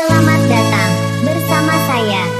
Selamat datang bersama saya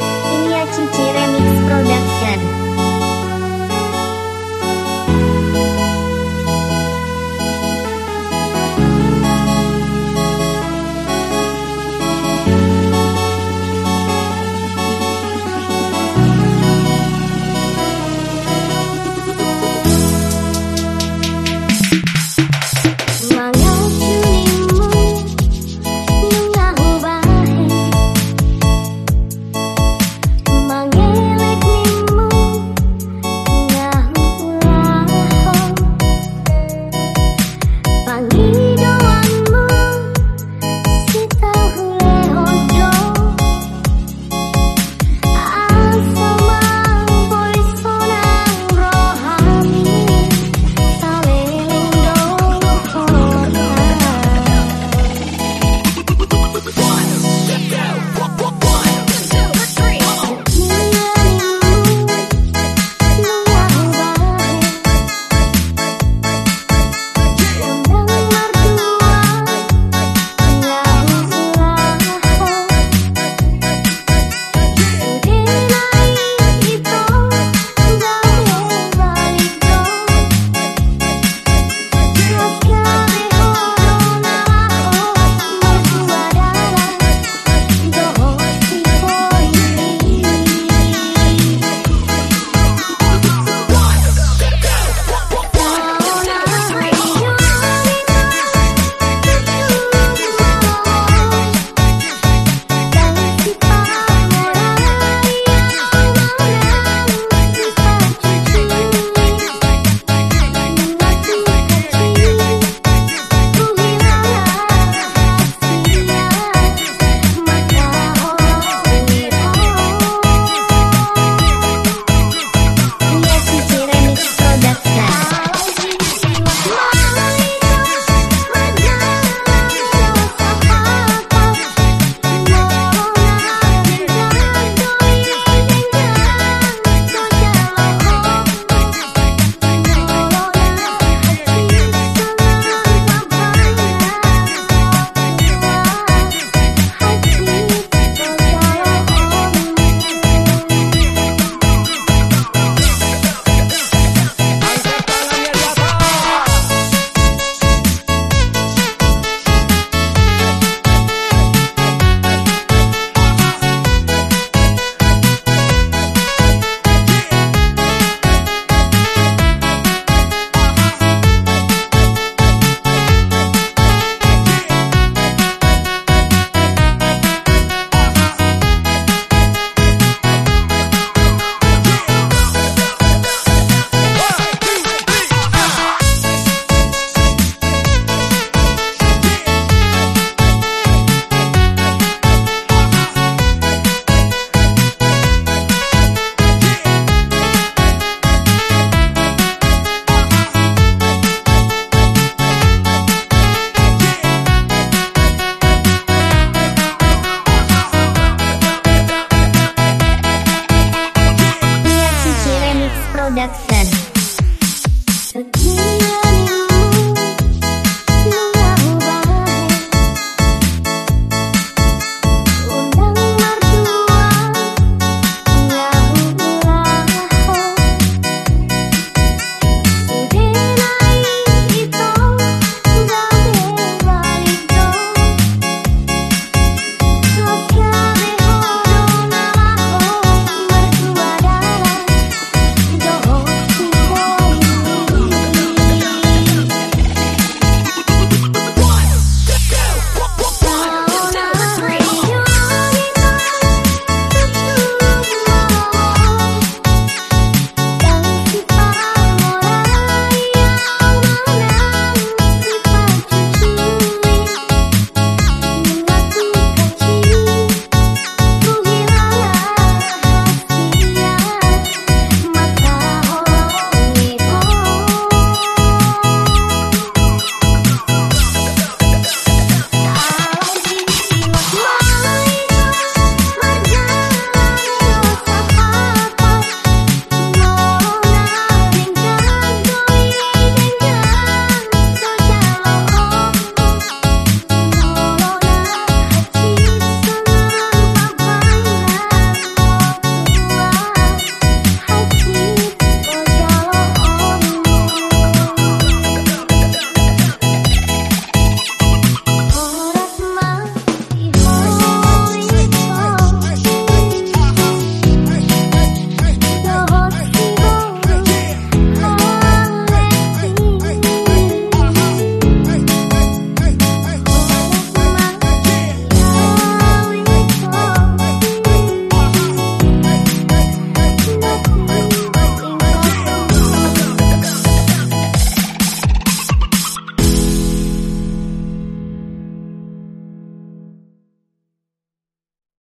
Production.